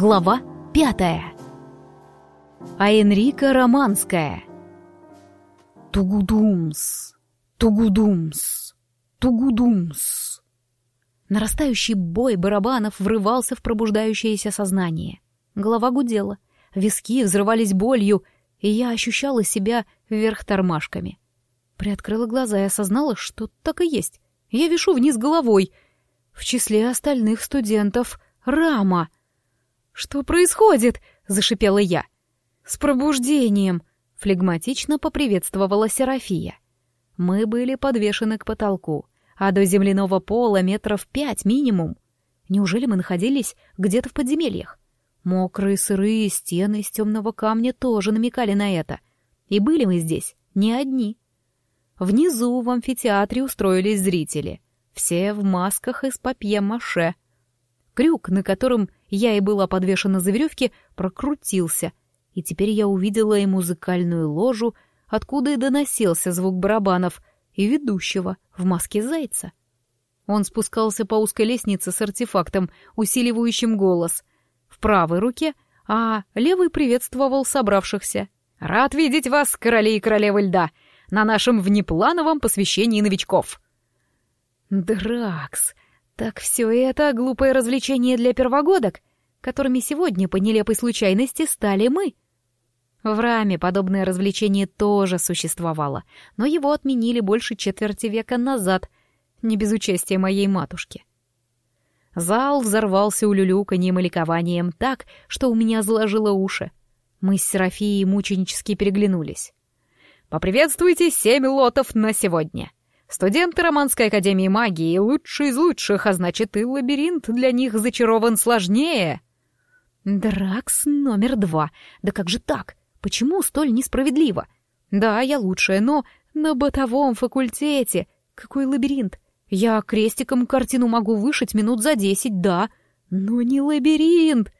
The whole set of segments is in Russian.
Глава пятая. А Энрика Романская. Тугудумс, тугудумс, тугудумс. Нарастающий бой барабанов врывался в пробуждающееся сознание. Голова гудела, виски взрывались болью, и я ощущала себя вверх тормашками. Приоткрыла глаза и осознала, что так и есть. Я вишу вниз головой. В числе остальных студентов — Рама — «Что происходит?» — зашипела я. «С пробуждением!» — флегматично поприветствовала Серафия. Мы были подвешены к потолку, а до земляного пола метров пять минимум. Неужели мы находились где-то в подземельях? Мокрые сырые стены из темного камня тоже намекали на это. И были мы здесь не одни. Внизу в амфитеатре устроились зрители. Все в масках из папье-маше. Крюк, на котором я и была подвешена за веревки, прокрутился, и теперь я увидела и музыкальную ложу, откуда и доносился звук барабанов, и ведущего в маске зайца. Он спускался по узкой лестнице с артефактом, усиливающим голос, в правой руке, а левый приветствовал собравшихся. «Рад видеть вас, короли и королевы льда, на нашем внеплановом посвящении новичков!» «Дракс!» Так все это глупое развлечение для первогодок, которыми сегодня по нелепой случайности стали мы. В раме подобное развлечение тоже существовало, но его отменили больше четверти века назад, не без участия моей матушки. Зал взорвался улюлюканьем и ликованием так, что у меня заложило уши. Мы с Серафией мученически переглянулись. «Поприветствуйте семь лотов на сегодня!» Студенты Романской академии магии лучшие из лучших, а значит и лабиринт для них зачарован сложнее. Дракс номер два. Да как же так? Почему столь несправедливо? Да, я лучшая, но на бытовом факультете. Какой лабиринт? Я крестиком картину могу вышить минут за десять, да, но не лабиринт.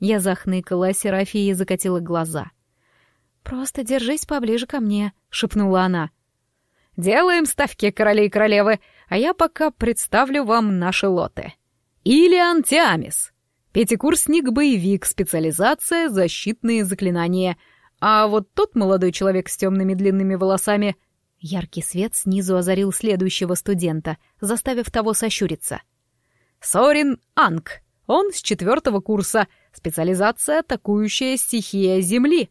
Я захныкала, Серафия закатила глаза. «Просто держись поближе ко мне», — шепнула она. Делаем ставки, короли и королевы, а я пока представлю вам наши лоты. Илиан Тиамис. Пятикурсник-боевик, специализация «Защитные заклинания». А вот тот молодой человек с темными длинными волосами... Яркий свет снизу озарил следующего студента, заставив того сощуриться. Сорин Анг. Он с четвертого курса. Специализация «Атакующая стихия Земли».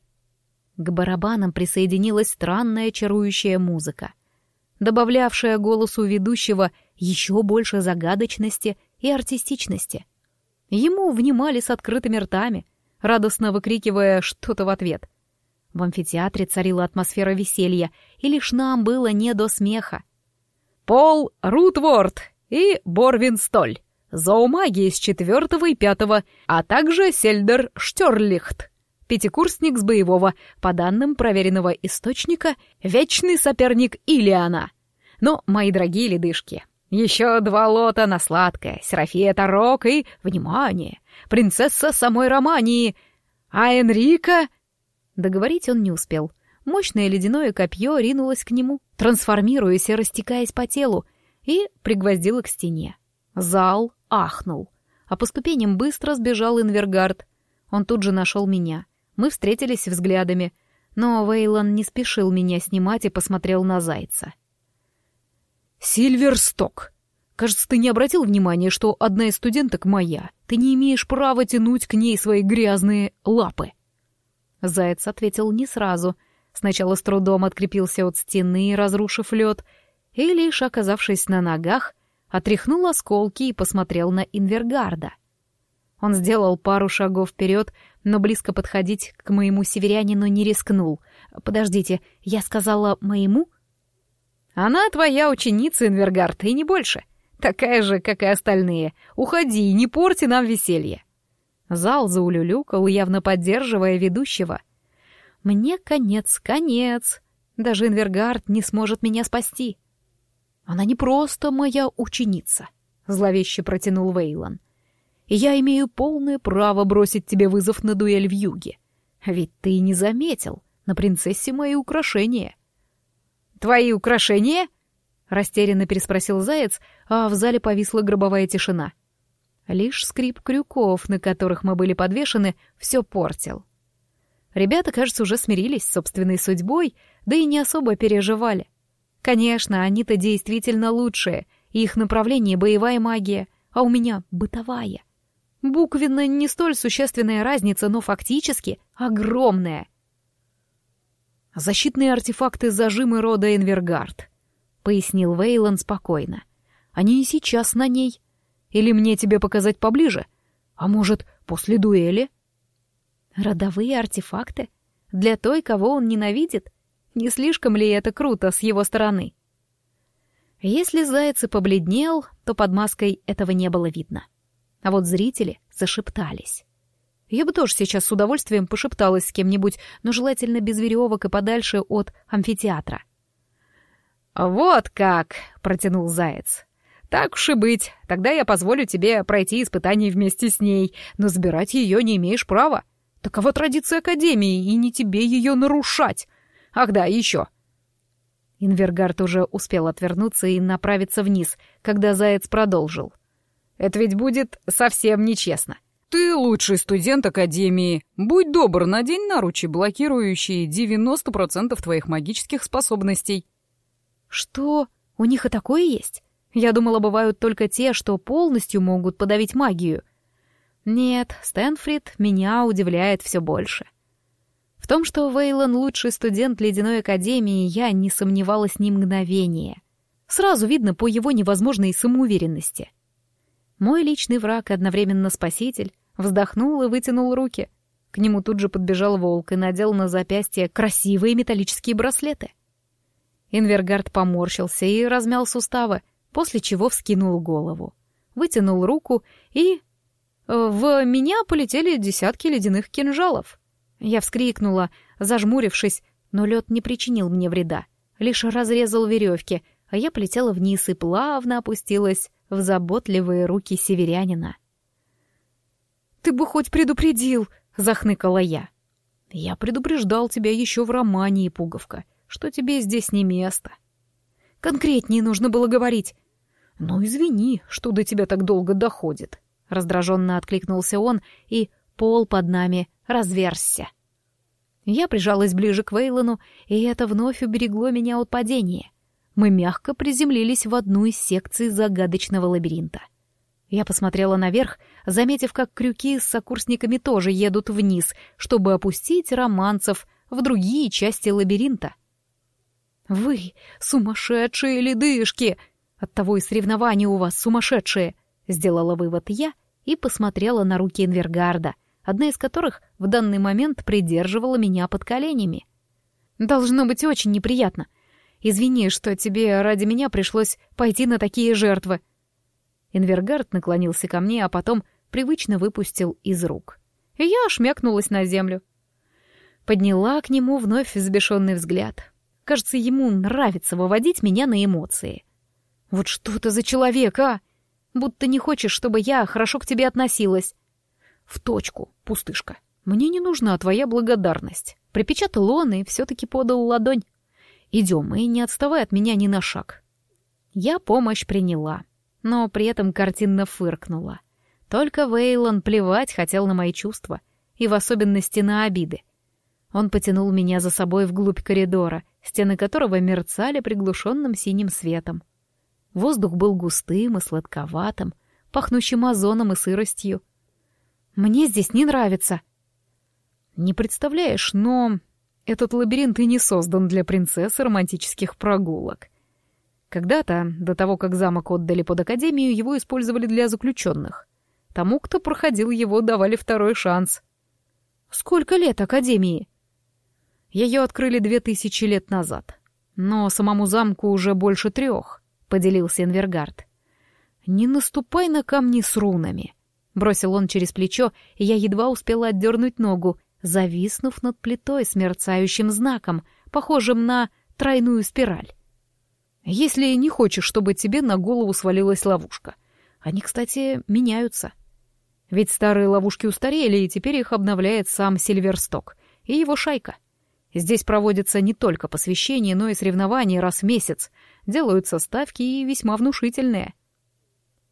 К барабанам присоединилась странная чарующая музыка — добавлявшая голосу ведущего еще больше загадочности и артистичности. Ему внимали с открытыми ртами, радостно выкрикивая что-то в ответ. В амфитеатре царила атмосфера веселья, и лишь нам было не до смеха. Пол Рутворд и Борвин Столь, зоомаги из четвертого и пятого, а также Сельдер Штерлихт, пятикурсник с боевого, по данным проверенного источника, вечный соперник Илиана. Но, мои дорогие ледышки, еще два лота на сладкое, Серафия Тарок и, внимание, принцесса самой Романии, а Энрика... Договорить он не успел. Мощное ледяное копье ринулось к нему, трансформируясь и растекаясь по телу, и пригвоздило к стене. Зал ахнул, а по ступеням быстро сбежал Инвергард. Он тут же нашел меня — мы встретились взглядами, но Вейлон не спешил меня снимать и посмотрел на зайца. «Сильверсток! Кажется, ты не обратил внимания, что одна из студенток моя. Ты не имеешь права тянуть к ней свои грязные лапы!» Заяц ответил не сразу. Сначала с трудом открепился от стены, разрушив лед, и лишь оказавшись на ногах, отряхнул осколки и посмотрел на Инвергарда — он сделал пару шагов вперед, но близко подходить к моему северянину не рискнул. «Подождите, я сказала «моему»?» «Она твоя ученица, Инвергард, и не больше. Такая же, как и остальные. Уходи, не порти нам веселье». Зал заулюлюкал, явно поддерживая ведущего. «Мне конец, конец. Даже Инвергард не сможет меня спасти». «Она не просто моя ученица», — зловеще протянул Вейлон и я имею полное право бросить тебе вызов на дуэль в юге. Ведь ты не заметил, на принцессе мои украшения». «Твои украшения?» — растерянно переспросил Заяц, а в зале повисла гробовая тишина. Лишь скрип крюков, на которых мы были подвешены, все портил. Ребята, кажется, уже смирились с собственной судьбой, да и не особо переживали. Конечно, они-то действительно лучшие, их направление — боевая магия, а у меня — бытовая. Буквенно не столь существенная разница, но фактически огромная. «Защитные артефакты зажимы рода Энвергард», — пояснил Вейлон спокойно. «Они и сейчас на ней. Или мне тебе показать поближе? А может, после дуэли?» «Родовые артефакты? Для той, кого он ненавидит? Не слишком ли это круто с его стороны?» Если заяц и побледнел, то под маской этого не было видно. А вот зрители зашептались. Я бы тоже сейчас с удовольствием пошепталась с кем-нибудь, но желательно без веревок и подальше от амфитеатра. «Вот как!» — протянул заяц. «Так уж и быть, тогда я позволю тебе пройти испытание вместе с ней, но забирать ее не имеешь права. Такова традиция Академии, и не тебе ее нарушать. Ах да, еще!» Инвергард уже успел отвернуться и направиться вниз, когда заяц продолжил — это ведь будет совсем нечестно. Ты лучший студент Академии. Будь добр, надень наручи, блокирующие 90% твоих магических способностей. Что? У них и такое есть? Я думала, бывают только те, что полностью могут подавить магию. Нет, Стэнфрид меня удивляет все больше. В том, что Вейлон лучший студент Ледяной Академии, я не сомневалась ни мгновения. Сразу видно по его невозможной самоуверенности. Мой личный враг и одновременно спаситель вздохнул и вытянул руки. К нему тут же подбежал волк и надел на запястье красивые металлические браслеты. Инвергард поморщился и размял суставы, после чего вскинул голову. Вытянул руку и... Э, в меня полетели десятки ледяных кинжалов. Я вскрикнула, зажмурившись, но лед не причинил мне вреда, лишь разрезал веревки, а я полетела вниз и плавно опустилась в заботливые руки северянина. «Ты бы хоть предупредил!» — захныкала я. «Я предупреждал тебя еще в романе, пуговка, что тебе здесь не место. Конкретнее нужно было говорить. Ну, извини, что до тебя так долго доходит». Раздраженно откликнулся он, и пол под нами разверзся. Я прижалась ближе к Вейлону, и это вновь уберегло меня от падения мы мягко приземлились в одну из секций загадочного лабиринта. Я посмотрела наверх, заметив, как крюки с сокурсниками тоже едут вниз, чтобы опустить романцев в другие части лабиринта. «Вы сумасшедшие ледышки! Оттого и соревнования у вас сумасшедшие!» — сделала вывод я и посмотрела на руки Инвергарда, одна из которых в данный момент придерживала меня под коленями. «Должно быть очень неприятно Извини, что тебе ради меня пришлось пойти на такие жертвы». Инвергард наклонился ко мне, а потом привычно выпустил из рук. И я шмякнулась на землю. Подняла к нему вновь взбешенный взгляд. Кажется, ему нравится выводить меня на эмоции. «Вот что ты за человек, а? Будто не хочешь, чтобы я хорошо к тебе относилась». «В точку, пустышка. Мне не нужна твоя благодарность». Припечатал он и все-таки подал ладонь. Идем, и не отставай от меня ни на шаг. Я помощь приняла, но при этом картинно фыркнула. Только Вейлон плевать хотел на мои чувства, и в особенности на обиды. Он потянул меня за собой вглубь коридора, стены которого мерцали приглушенным синим светом. Воздух был густым и сладковатым, пахнущим озоном и сыростью. «Мне здесь не нравится». «Не представляешь, но этот лабиринт и не создан для принцессы романтических прогулок. Когда-то, до того, как замок отдали под академию, его использовали для заключенных. Тому, кто проходил его, давали второй шанс. Сколько лет академии? Ее открыли две тысячи лет назад. Но самому замку уже больше трех, — поделился Энвергард. «Не наступай на камни с рунами», — бросил он через плечо, и я едва успела отдернуть ногу, зависнув над плитой с мерцающим знаком, похожим на тройную спираль. Если не хочешь, чтобы тебе на голову свалилась ловушка. Они, кстати, меняются. Ведь старые ловушки устарели, и теперь их обновляет сам Сильверсток и его шайка. Здесь проводятся не только посвящения, но и соревнования раз в месяц. Делаются ставки и весьма внушительные.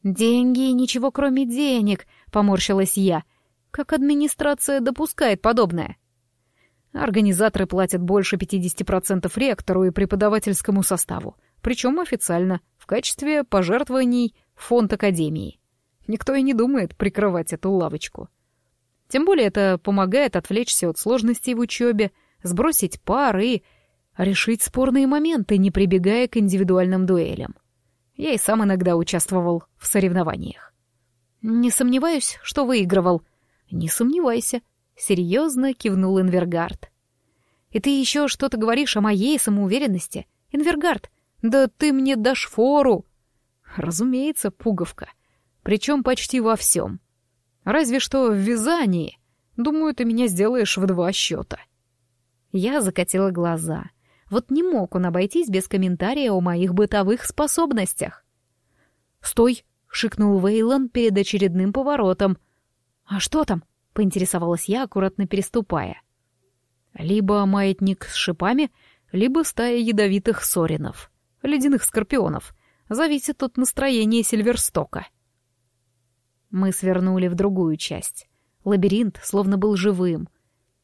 «Деньги и ничего кроме денег», — поморщилась я. «Как администрация допускает подобное?» Организаторы платят больше 50% ректору и преподавательскому составу, причем официально, в качестве пожертвований фонд Академии. Никто и не думает прикрывать эту лавочку. Тем более это помогает отвлечься от сложностей в учебе, сбросить пар и решить спорные моменты, не прибегая к индивидуальным дуэлям. Я и сам иногда участвовал в соревнованиях. «Не сомневаюсь, что выигрывал». «Не сомневайся», — серьезно кивнул Инвергард. «И ты еще что-то говоришь о моей самоуверенности? Инвергард, да ты мне дашь фору!» «Разумеется, пуговка. Причем почти во всем. Разве что в вязании. Думаю, ты меня сделаешь в два счета». Я закатила глаза. Вот не мог он обойтись без комментария о моих бытовых способностях. «Стой!» — шикнул Вейлон перед очередным поворотом. «А что там?» — поинтересовалась я, аккуратно переступая. «Либо маятник с шипами, либо стая ядовитых соринов, ледяных скорпионов. Зависит от настроения Сильверстока». Мы свернули в другую часть. Лабиринт словно был живым.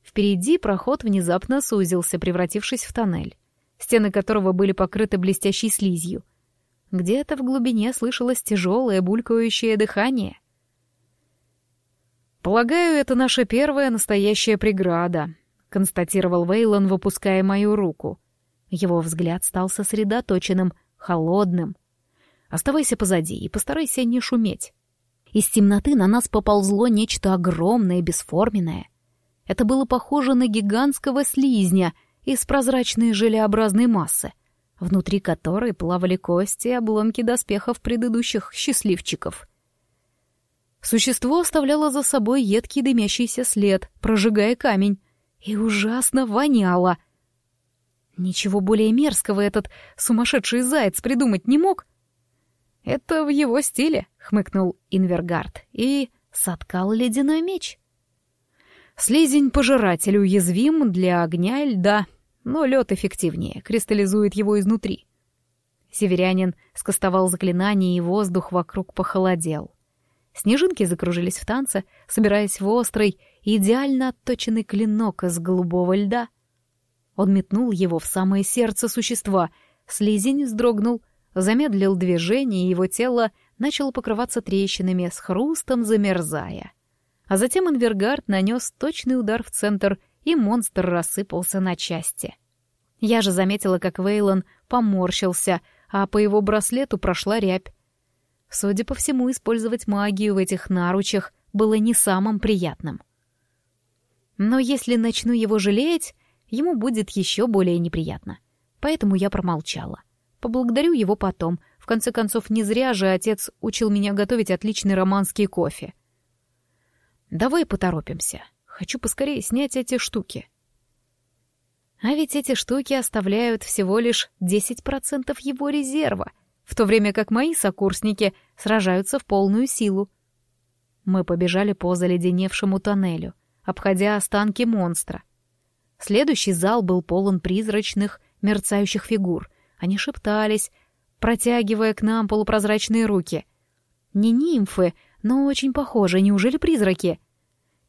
Впереди проход внезапно сузился, превратившись в тоннель, стены которого были покрыты блестящей слизью. Где-то в глубине слышалось тяжелое булькающее дыхание. «Полагаю, это наша первая настоящая преграда», — констатировал Вейлон, выпуская мою руку. Его взгляд стал сосредоточенным, холодным. «Оставайся позади и постарайся не шуметь». Из темноты на нас поползло нечто огромное бесформенное. Это было похоже на гигантского слизня из прозрачной желеобразной массы, внутри которой плавали кости и обломки доспехов предыдущих счастливчиков. Существо оставляло за собой едкий дымящийся след, прожигая камень, и ужасно воняло. Ничего более мерзкого этот сумасшедший заяц придумать не мог. «Это в его стиле», — хмыкнул Инвергард и соткал ледяной меч. Слизень-пожиратель уязвим для огня и льда, но лед эффективнее, кристаллизует его изнутри. Северянин скостовал заклинание, и воздух вокруг похолодел. Снежинки закружились в танце, собираясь в острый, идеально отточенный клинок из голубого льда. Он метнул его в самое сердце существа. Слизень вздрогнул, замедлил движение, и его тело начало покрываться трещинами, с хрустом замерзая. А затем Инвергард нанес точный удар в центр, и монстр рассыпался на части. Я же заметила, как Вейлон поморщился, а по его браслету прошла рябь. Судя по всему, использовать магию в этих наручах было не самым приятным. Но если начну его жалеть, ему будет еще более неприятно. Поэтому я промолчала. Поблагодарю его потом. В конце концов, не зря же отец учил меня готовить отличный романский кофе. Давай поторопимся. Хочу поскорее снять эти штуки. А ведь эти штуки оставляют всего лишь 10% его резерва, в то время как мои сокурсники сражаются в полную силу. Мы побежали по заледеневшему тоннелю, обходя останки монстра. Следующий зал был полон призрачных, мерцающих фигур. Они шептались, протягивая к нам полупрозрачные руки. Не нимфы, но очень похоже. Неужели призраки?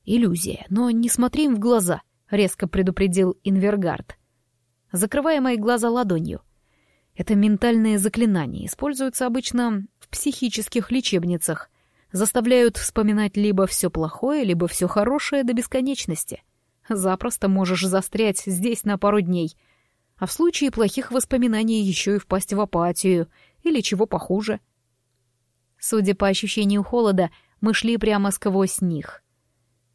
Иллюзия, но не смотри им в глаза, резко предупредил Инвергард, закрывая мои глаза ладонью. Это ментальные заклинания, используются обычно в психических лечебницах. Заставляют вспоминать либо все плохое, либо все хорошее до бесконечности. Запросто можешь застрять здесь на пару дней. А в случае плохих воспоминаний еще и впасть в апатию или чего похуже — Судя по ощущению холода, мы шли прямо сквозь них.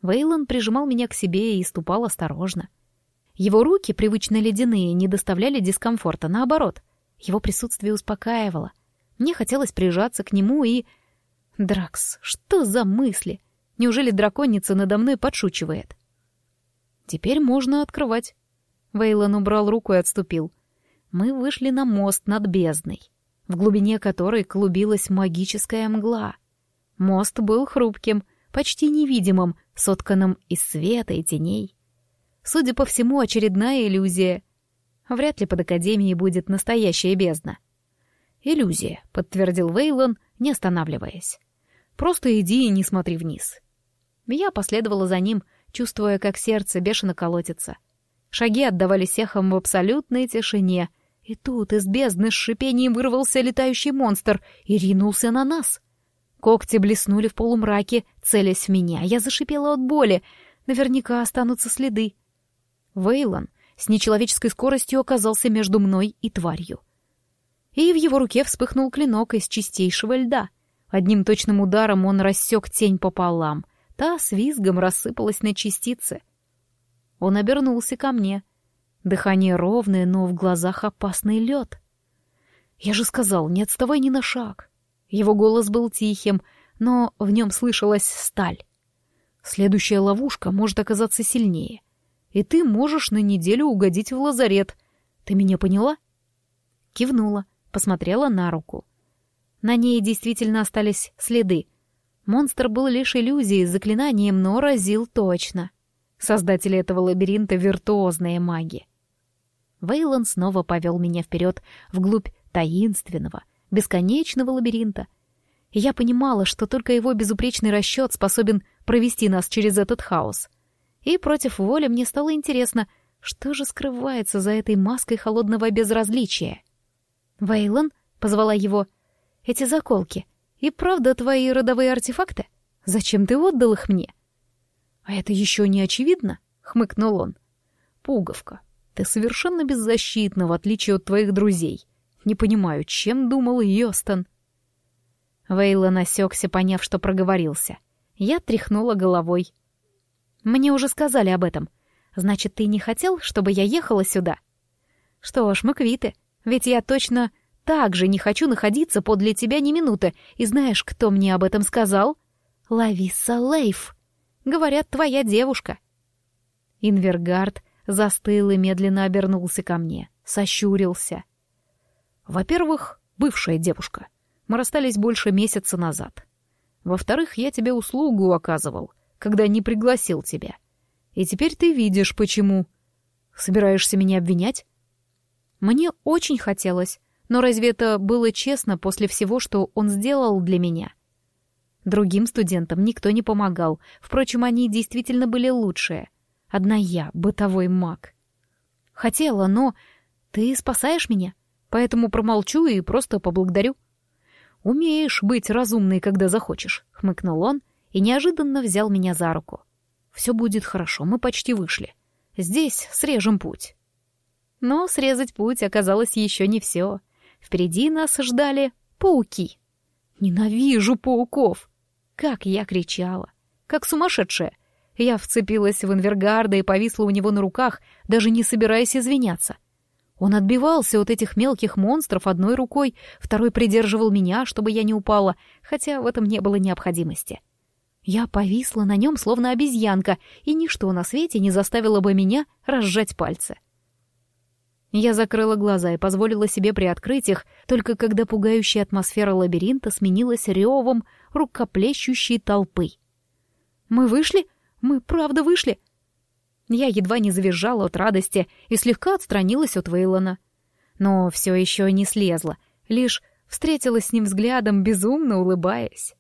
Вейлон прижимал меня к себе и ступал осторожно. Его руки, привычно ледяные, не доставляли дискомфорта, наоборот. Его присутствие успокаивало. Мне хотелось прижаться к нему и... Дракс, что за мысли? Неужели драконица надо мной подшучивает? Теперь можно открывать. Вейлон убрал руку и отступил. Мы вышли на мост над бездной в глубине которой клубилась магическая мгла. Мост был хрупким, почти невидимым, сотканным из света и теней. Судя по всему, очередная иллюзия. Вряд ли под Академией будет настоящая бездна. «Иллюзия», — подтвердил Вейлон, не останавливаясь. «Просто иди и не смотри вниз». Я последовала за ним, чувствуя, как сердце бешено колотится. Шаги отдавались эхом в абсолютной тишине. И тут из бездны с шипением вырвался летающий монстр и ринулся на нас. Когти блеснули в полумраке, целясь в меня. Я зашипела от боли. Наверняка останутся следы. Вейлон с нечеловеческой скоростью оказался между мной и тварью. И в его руке вспыхнул клинок из чистейшего льда. Одним точным ударом он рассек тень пополам. Та с визгом рассыпалась на частицы. Он обернулся ко мне. Дыхание ровное, но в глазах опасный лед. Я же сказал, не отставай ни на шаг. Его голос был тихим, но в нем слышалась сталь. Следующая ловушка может оказаться сильнее и ты можешь на неделю угодить в лазарет. Ты меня поняла?» Кивнула, посмотрела на руку. На ней действительно остались следы. Монстр был лишь иллюзией, заклинанием, но разил точно. Создатели этого лабиринта — виртуозные маги. Вейлон снова повел меня вперед, вглубь таинственного, бесконечного лабиринта. И я понимала, что только его безупречный расчет способен провести нас через этот хаос и против воли мне стало интересно, что же скрывается за этой маской холодного безразличия. «Вейлон?» — позвала его. «Эти заколки. И правда твои родовые артефакты? Зачем ты отдал их мне?» «А это еще не очевидно?» — хмыкнул он. «Пуговка, ты совершенно беззащитна, в отличие от твоих друзей. Не понимаю, чем думал Йостон?» Вейлон осекся, поняв, что проговорился. Я тряхнула головой. Мне уже сказали об этом. Значит, ты не хотел, чтобы я ехала сюда? Что ж, мы квиты. Ведь я точно так же не хочу находиться подле тебя ни минуты. И знаешь, кто мне об этом сказал? Лависа Лейф. Говорят, твоя девушка. Инвергард застыл и медленно обернулся ко мне, сощурился. Во-первых, бывшая девушка. Мы расстались больше месяца назад. Во-вторых, я тебе услугу оказывал — когда не пригласил тебя. И теперь ты видишь, почему. Собираешься меня обвинять? Мне очень хотелось, но разве это было честно после всего, что он сделал для меня? Другим студентам никто не помогал, впрочем, они действительно были лучшие. Одна я, бытовой маг. Хотела, но ты спасаешь меня, поэтому промолчу и просто поблагодарю. «Умеешь быть разумной, когда захочешь», — хмыкнул он и неожиданно взял меня за руку. «Все будет хорошо, мы почти вышли. Здесь срежем путь». Но срезать путь оказалось еще не все. Впереди нас ждали пауки. «Ненавижу пауков!» Как я кричала! Как сумасшедшая! Я вцепилась в Инвергарда и повисла у него на руках, даже не собираясь извиняться. Он отбивался от этих мелких монстров одной рукой, второй придерживал меня, чтобы я не упала, хотя в этом не было необходимости. Я повисла на нем, словно обезьянка, и ничто на свете не заставило бы меня разжать пальцы. Я закрыла глаза и позволила себе приоткрыть их, только когда пугающая атмосфера лабиринта сменилась ревом рукоплещущей толпы. «Мы вышли? Мы правда вышли?» Я едва не завизжала от радости и слегка отстранилась от Вейлона. Но все еще не слезла, лишь встретилась с ним взглядом, безумно улыбаясь.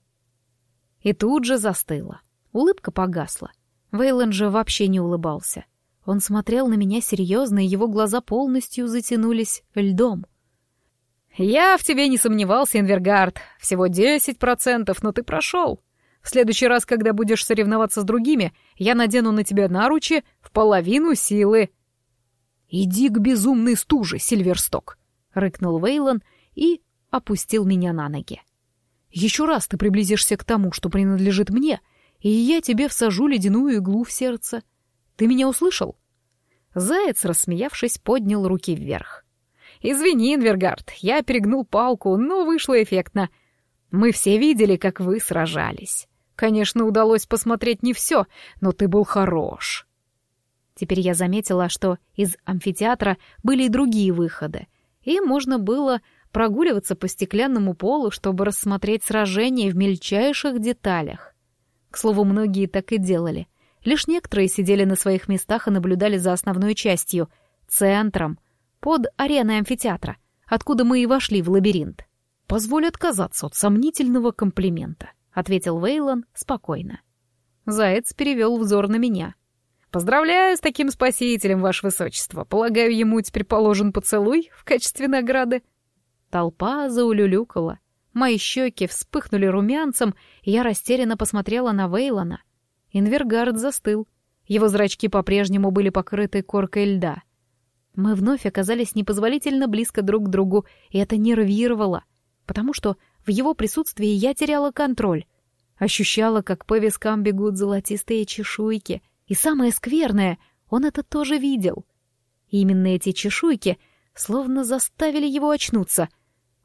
И тут же застыла. Улыбка погасла. Вейлон же вообще не улыбался. Он смотрел на меня серьезно, и его глаза полностью затянулись льдом. «Я в тебе не сомневался, Инвергард. Всего десять процентов, но ты прошел. В следующий раз, когда будешь соревноваться с другими, я надену на тебя наручи в половину силы». «Иди к безумной стуже, Сильверсток!» — рыкнул Вейлон и опустил меня на ноги. Еще раз ты приблизишься к тому, что принадлежит мне, и я тебе всажу ледяную иглу в сердце. Ты меня услышал?» Заяц, рассмеявшись, поднял руки вверх. «Извини, Инвергард, я перегнул палку, но вышло эффектно. Мы все видели, как вы сражались. Конечно, удалось посмотреть не все, но ты был хорош». Теперь я заметила, что из амфитеатра были и другие выходы, и можно было прогуливаться по стеклянному полу, чтобы рассмотреть сражение в мельчайших деталях. К слову, многие так и делали. Лишь некоторые сидели на своих местах и наблюдали за основной частью, центром, под ареной амфитеатра, откуда мы и вошли в лабиринт. «Позволь отказаться от сомнительного комплимента», — ответил Вейлон спокойно. Заяц перевел взор на меня. «Поздравляю с таким спасителем, ваше высочество. Полагаю, ему теперь положен поцелуй в качестве награды». Толпа заулюлюкала. Мои щеки вспыхнули румянцем, и я растерянно посмотрела на Вейлона. Инвергард застыл. Его зрачки по-прежнему были покрыты коркой льда. Мы вновь оказались непозволительно близко друг к другу, и это нервировало — потому что в его присутствии я теряла контроль. Ощущала, как по вискам бегут золотистые чешуйки. И самое скверное, он это тоже видел. И именно эти чешуйки словно заставили его очнуться.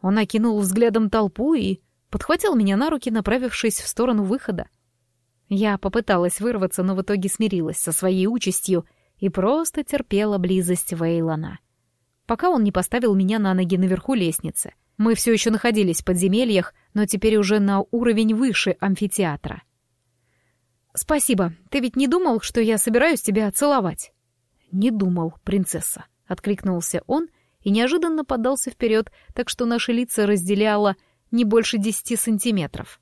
Он окинул взглядом толпу и подхватил меня на руки, направившись в сторону выхода. Я попыталась вырваться, но в итоге смирилась со своей участью и просто терпела близость Вейлона. Пока он не поставил меня на ноги наверху лестницы. Мы все еще находились в подземельях, но теперь уже на уровень выше амфитеатра. «Спасибо. Ты ведь не думал, что я собираюсь тебя целовать?» «Не думал, принцесса», — откликнулся он и неожиданно подался вперед, так что наши лица разделяло не больше десяти сантиметров.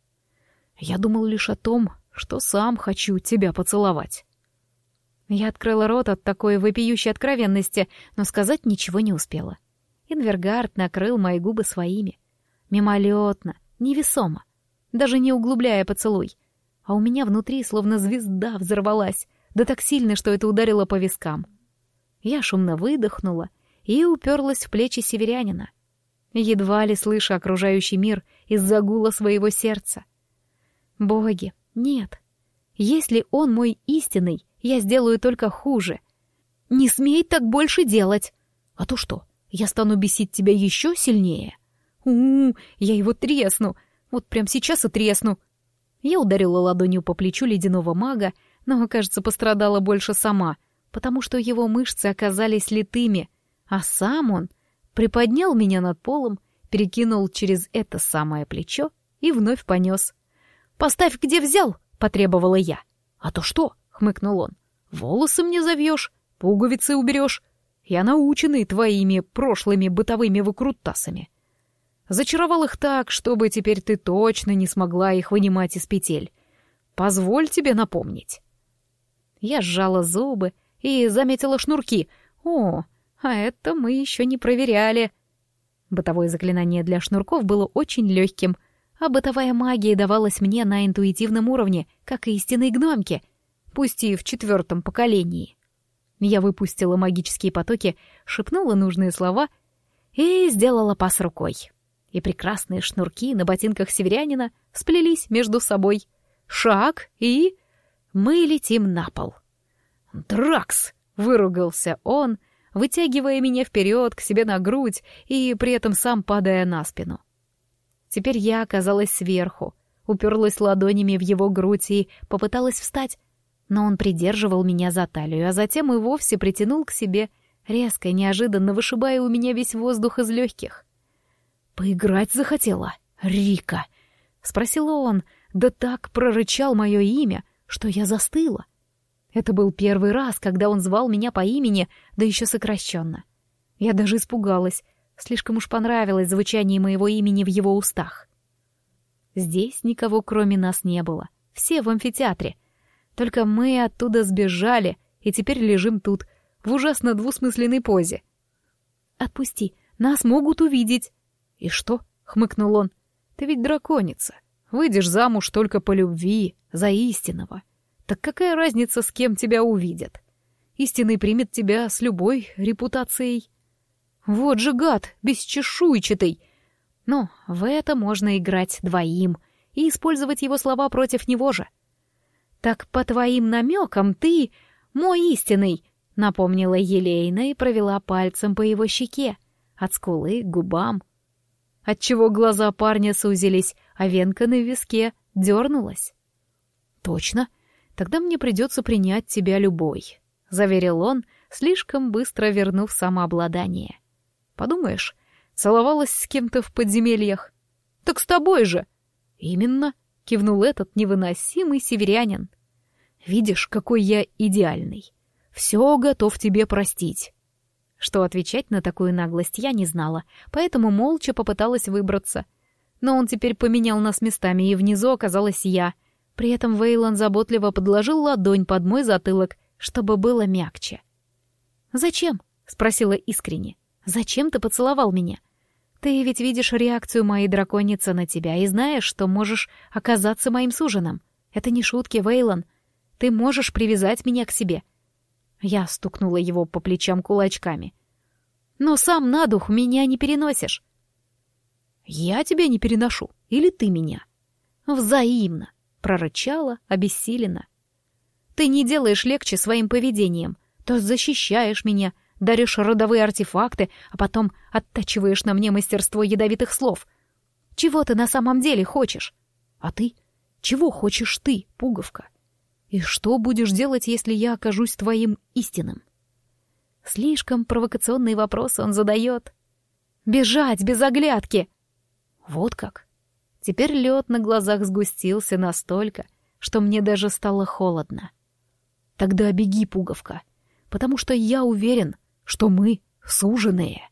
«Я думал лишь о том, что сам хочу тебя поцеловать». Я открыла рот от такой вопиющей откровенности, но сказать ничего не успела. Инвергард накрыл мои губы своими. Мимолетно, невесомо, даже не углубляя поцелуй. А у меня внутри словно звезда взорвалась, да так сильно, что это ударило по вискам. Я шумно выдохнула и уперлась в плечи северянина, едва ли слыша окружающий мир из-за гула своего сердца. Боги, нет. Если он мой истинный, я сделаю только хуже. Не смей так больше делать. А то что? Я стану бесить тебя еще сильнее. у я его тресну. Вот прямо сейчас и тресну. Я ударила ладонью по плечу ледяного мага, но, кажется, пострадала больше сама, потому что его мышцы оказались литыми, а сам он приподнял меня над полом, перекинул через это самое плечо и вновь понес. «Поставь, где взял!» — потребовала я. «А то что?» — хмыкнул он. «Волосы мне завьешь, пуговицы уберешь, я наученный твоими прошлыми бытовыми выкрутасами. Зачаровал их так, чтобы теперь ты точно не смогла их вынимать из петель. Позволь тебе напомнить. Я сжала зубы и заметила шнурки. О, а это мы еще не проверяли. Бытовое заклинание для шнурков было очень легким, а бытовая магия давалась мне на интуитивном уровне, как и истинной гномке, пусть и в четвертом поколении. Я выпустила магические потоки, шепнула нужные слова и сделала пас рукой. И прекрасные шнурки на ботинках северянина сплелись между собой. Шаг, и... мы летим на пол. «Дракс!» — выругался он, вытягивая меня вперед к себе на грудь и при этом сам падая на спину. Теперь я оказалась сверху, уперлась ладонями в его грудь и попыталась встать, но он придерживал меня за талию, а затем и вовсе притянул к себе, резко и неожиданно вышибая у меня весь воздух из легких. «Поиграть захотела? Рика!» — спросил он, да так прорычал мое имя, что я застыла. Это был первый раз, когда он звал меня по имени, да еще сокращенно. Я даже испугалась, слишком уж понравилось звучание моего имени в его устах. Здесь никого кроме нас не было, все в амфитеатре — только мы оттуда сбежали и теперь лежим тут, в ужасно двусмысленной позе. «Отпусти, нас могут увидеть». «И что?» — хмыкнул он. «Ты ведь драконица. Выйдешь замуж только по любви, за истинного. Так какая разница, с кем тебя увидят? Истинный примет тебя с любой репутацией». «Вот же гад, бесчешуйчатый!» Но в это можно играть двоим и использовать его слова против него же. «Так по твоим намекам ты мой истинный», — напомнила Елейна и провела пальцем по его щеке, от скулы к губам. Отчего глаза парня сузились, а венка на виске дернулась. «Точно? Тогда мне придется принять тебя любой», — заверил он, слишком быстро вернув самообладание. «Подумаешь, целовалась с кем-то в подземельях. Так с тобой же!» «Именно», кивнул этот невыносимый северянин. Видишь, какой я идеальный. Все готов тебе простить. Что отвечать на такую наглость я не знала, поэтому молча попыталась выбраться. Но он теперь поменял нас местами, и внизу оказалась я. При этом Вейлон заботливо подложил ладонь под мой затылок, чтобы было мягче. «Зачем?» — спросила искренне. «Зачем ты поцеловал меня? Ты ведь видишь реакцию моей драконицы на тебя и знаешь, что можешь оказаться моим суженом. Это не шутки, Вейлон. Ты можешь привязать меня к себе». Я стукнула его по плечам кулачками. «Но сам на дух меня не переносишь». «Я тебя не переношу. Или ты меня?» «Взаимно», — прорычала, обессиленно. «Ты не делаешь легче своим поведением. То защищаешь меня, даришь родовые артефакты, а потом оттачиваешь на мне мастерство ядовитых слов. Чего ты на самом деле хочешь? А ты? Чего хочешь ты, пуговка? И что будешь делать, если я окажусь твоим истинным? Слишком провокационные вопросы он задает. Бежать без оглядки! Вот как. Теперь лед на глазах сгустился настолько, что мне даже стало холодно. Тогда беги, пуговка, потому что я уверен, что мы суженые.